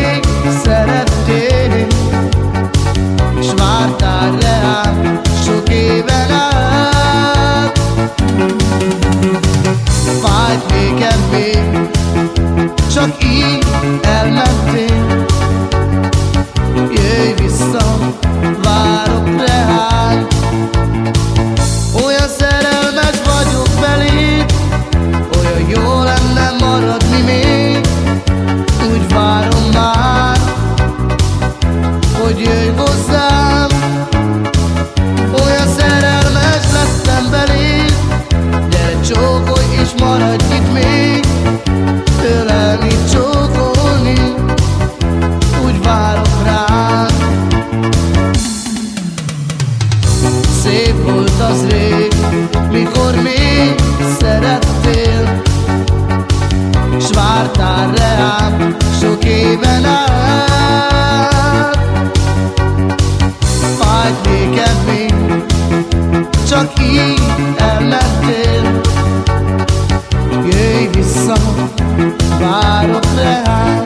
még szerettél, és vártál elmentél Jöjj vissza, várok reám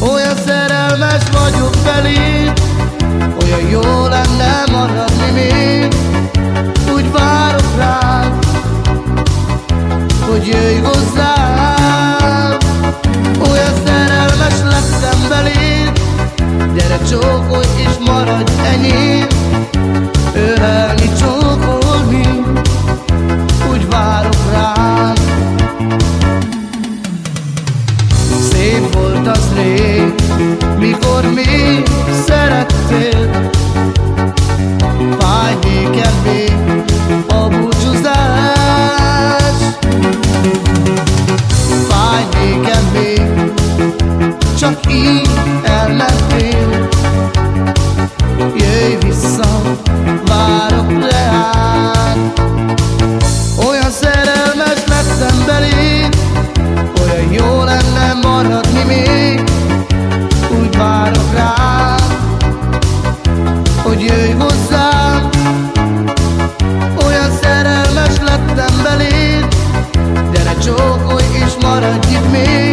Olyan szerelmes vagyok beléd olyan jó lenne maradni még. Úgy várok rád Hogy jöjj hozzám. Olyan szerelmes lettem beléd Gyere csókolj és maradj enyém így elmentél Jöjj vissza, várok Olyan szerelmes lettem beléd olyan jó lenne maradni még. Úgy várok rád Hogy jöjj hozzám. Olyan szerelmes lettem beléd Gyere csókolj és maradj itt még